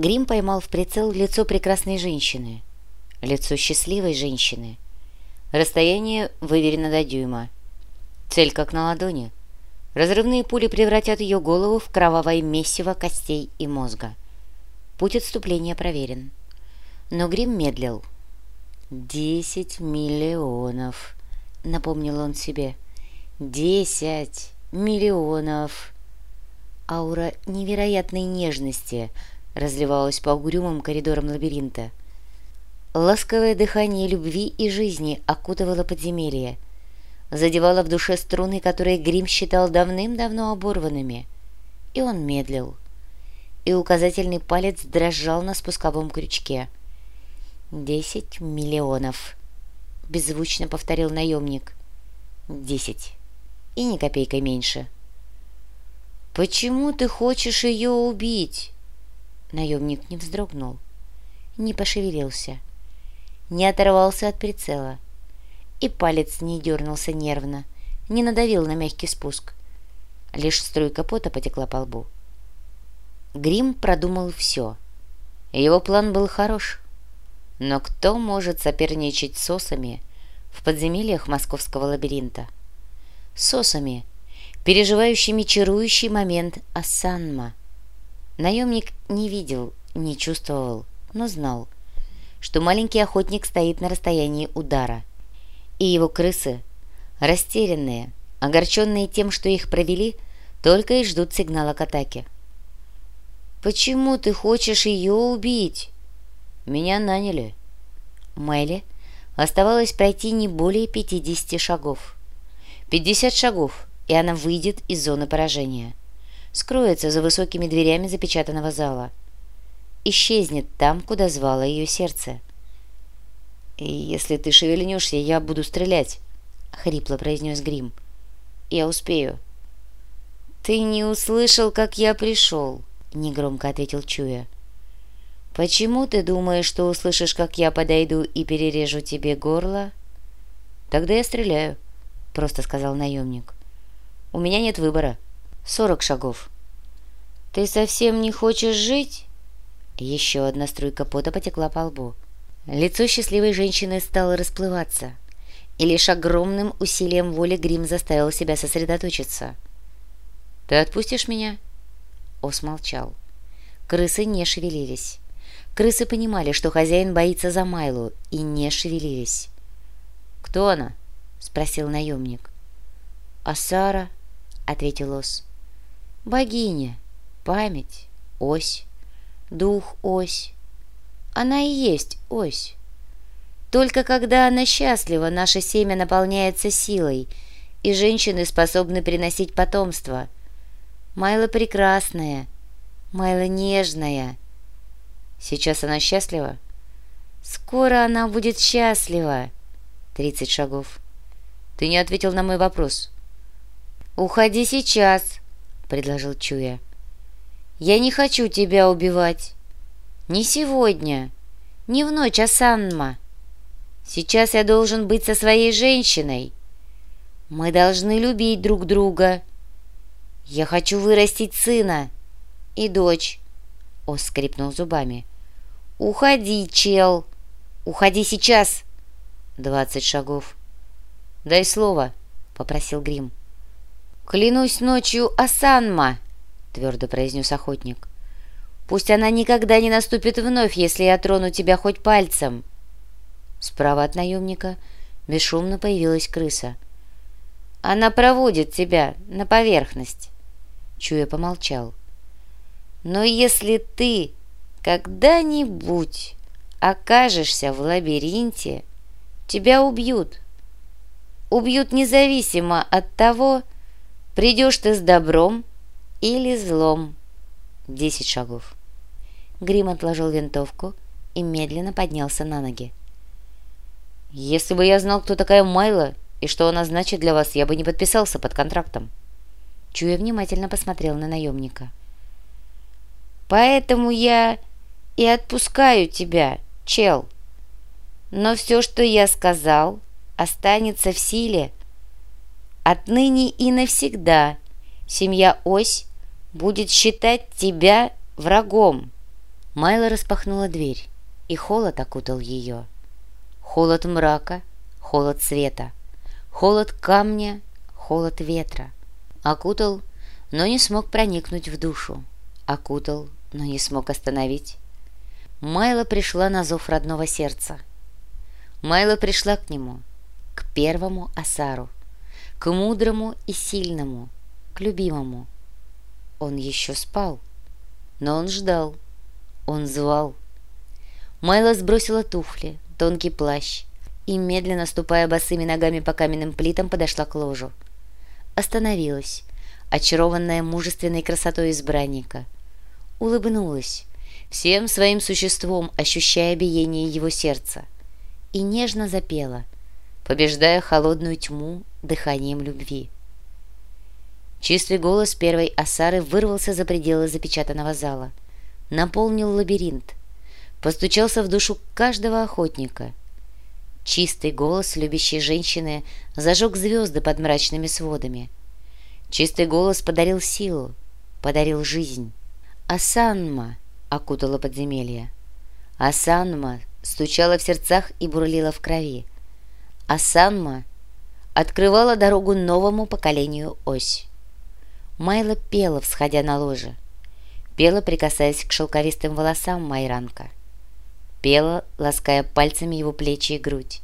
Грим поймал в прицел лицо прекрасной женщины. Лицо счастливой женщины. Расстояние выверено до дюйма. Цель как на ладони. Разрывные пули превратят ее голову в кровавое месиво костей и мозга. Путь отступления проверен. Но Грим медлил. «Десять миллионов», — напомнил он себе. «Десять миллионов». Аура невероятной нежности разливалась по угрюмым коридорам лабиринта. Ласковое дыхание любви и жизни окутывало подземелье, задевало в душе струны, которые Грим считал давным-давно оборванными. И он медлил. И указательный палец дрожал на спусковом крючке. «Десять миллионов», — беззвучно повторил наемник. «Десять. И ни копейкой меньше». «Почему ты хочешь ее убить?» Наемник не вздрогнул, не пошевелился, не оторвался от прицела. И палец не дернулся нервно, не надавил на мягкий спуск. Лишь струйка пота потекла по лбу. Грим продумал все. Его план был хорош. Но кто может соперничать с сосами в подземельях московского лабиринта? Сосами, переживающими чарующий момент Асанма — Наемник не видел, не чувствовал, но знал, что маленький охотник стоит на расстоянии удара, и его крысы, растерянные, огорченные тем, что их провели, только и ждут сигнала к атаке. «Почему ты хочешь ее убить?» «Меня наняли». Майли оставалось пройти не более пятидесяти шагов. Пятьдесят шагов, и она выйдет из зоны поражения скроется за высокими дверями запечатанного зала. Исчезнет там, куда звало ее сердце. «И если ты шевельнешься, я буду стрелять», — хрипло произнес Грим. «Я успею». «Ты не услышал, как я пришел», — негромко ответил Чуя. «Почему ты думаешь, что услышишь, как я подойду и перережу тебе горло?» «Тогда я стреляю», — просто сказал наемник. «У меня нет выбора» сорок шагов. «Ты совсем не хочешь жить?» Еще одна струйка пота потекла по лбу. Лицо счастливой женщины стало расплываться, и лишь огромным усилием воли Грим заставил себя сосредоточиться. «Ты отпустишь меня?» Ос молчал. Крысы не шевелились. Крысы понимали, что хозяин боится за Майлу, и не шевелились. «Кто она?» — спросил наемник. «Асара», — ответил Ос. Богиня, память, ось, дух ось. Она и есть ось. Только когда она счастлива, наше семя наполняется силой, и женщины способны приносить потомство. Майла прекрасная, Майла нежная. Сейчас она счастлива? Скоро она будет счастлива. Тридцать шагов. Ты не ответил на мой вопрос. Уходи сейчас, предложил Чуя. «Я не хочу тебя убивать. Не сегодня, не в ночь Асанма. Сейчас я должен быть со своей женщиной. Мы должны любить друг друга. Я хочу вырастить сына и дочь». О скрипнул зубами. «Уходи, чел! Уходи сейчас!» Двадцать шагов. «Дай слово», — попросил Грим. «Клянусь ночью Асанма!» — твердо произнес охотник. «Пусть она никогда не наступит вновь, если я трону тебя хоть пальцем!» Справа от наемника бесшумно появилась крыса. «Она проводит тебя на поверхность!» Чуя помолчал. «Но если ты когда-нибудь окажешься в лабиринте, тебя убьют. Убьют независимо от того, Придешь ты с добром или злом. Десять шагов. Грим отложил винтовку и медленно поднялся на ноги. «Если бы я знал, кто такая Майла и что она значит для вас, я бы не подписался под контрактом». Чуя внимательно посмотрел на наемника. «Поэтому я и отпускаю тебя, чел. Но все, что я сказал, останется в силе». Отныне и навсегда семья Ось будет считать тебя врагом. Майла распахнула дверь, и холод окутал ее. Холод мрака, холод света, холод камня, холод ветра. Окутал, но не смог проникнуть в душу. Окутал, но не смог остановить. Майла пришла на зов родного сердца. Майла пришла к нему, к первому Асару, к мудрому и сильному, к любимому. Он еще спал, но он ждал, он звал. Майла сбросила туфли, тонкий плащ и, медленно ступая босыми ногами по каменным плитам, подошла к ложу. Остановилась, очарованная мужественной красотой избранника. Улыбнулась, всем своим существом ощущая биение его сердца, и нежно запела, побеждая холодную тьму дыханием любви. Чистый голос первой осары вырвался за пределы запечатанного зала, наполнил лабиринт, постучался в душу каждого охотника. Чистый голос любящей женщины зажег звезды под мрачными сводами. Чистый голос подарил силу, подарил жизнь. Асанма окутала подземелье. Асанма стучала в сердцах и бурлила в крови. Асанма открывала дорогу новому поколению ось. Майла пела, всходя на ложе. Пела, прикасаясь к шелковистым волосам Майранка. Пела, лаская пальцами его плечи и грудь.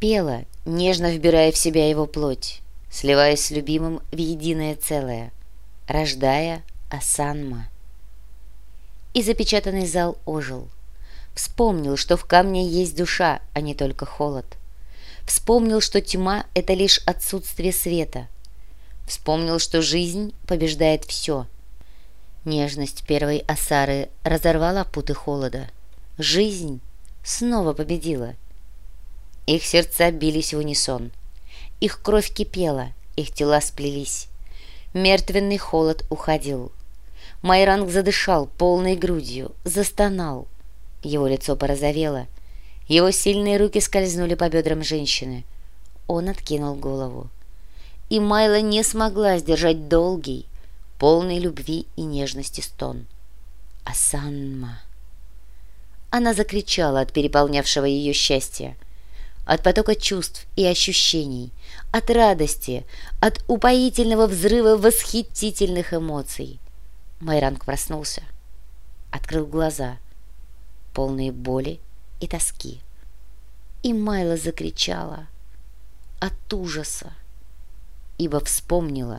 Пела, нежно вбирая в себя его плоть, сливаясь с любимым в единое целое, рождая Асанма. И запечатанный зал ожил. Вспомнил, что в камне есть душа, а не только холод. Вспомнил, что тьма — это лишь отсутствие света. Вспомнил, что жизнь побеждает все. Нежность первой осары разорвала путы холода. Жизнь снова победила. Их сердца бились в унисон. Их кровь кипела, их тела сплелись. Мертвенный холод уходил. Майранг задышал полной грудью, застонал. Его лицо порозовело. Его сильные руки скользнули по бедрам женщины. Он откинул голову. И Майла не смогла сдержать долгий, полный любви и нежности стон. «Асанма!» Она закричала от переполнявшего ее счастья, от потока чувств и ощущений, от радости, от упоительного взрыва восхитительных эмоций. Майранг проснулся, открыл глаза, полные боли и тоски. И Майла закричала от ужаса, ибо вспомнила,